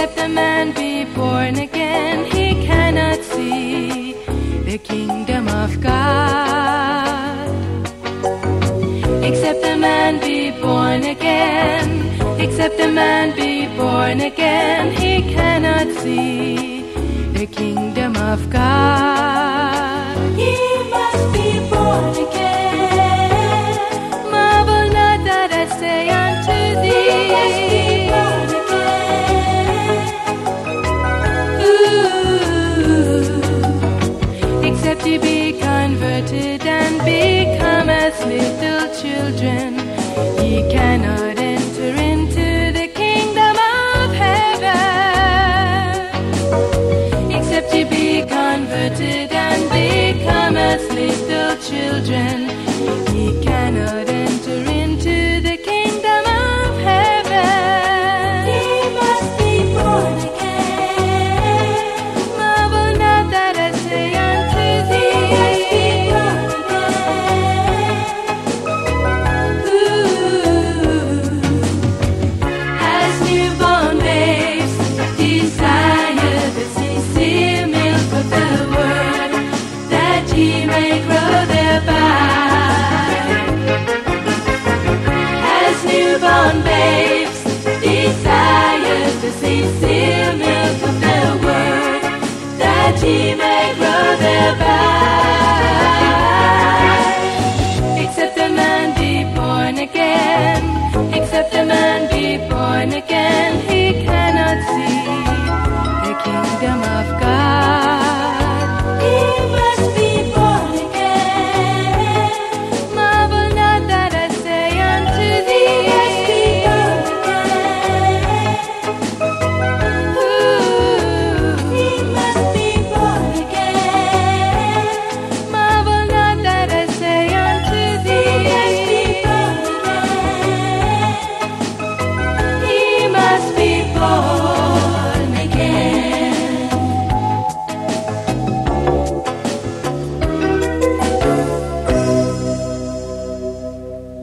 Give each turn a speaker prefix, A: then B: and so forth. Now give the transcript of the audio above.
A: Except a man be born again, he cannot see the kingdom of God. Except a man be born again. Except the man be born again, he cannot see the kingdom of God.
B: He must be born again.
A: Ye be converted and become as little children, may grow thereby. As newborn babes desire to sincere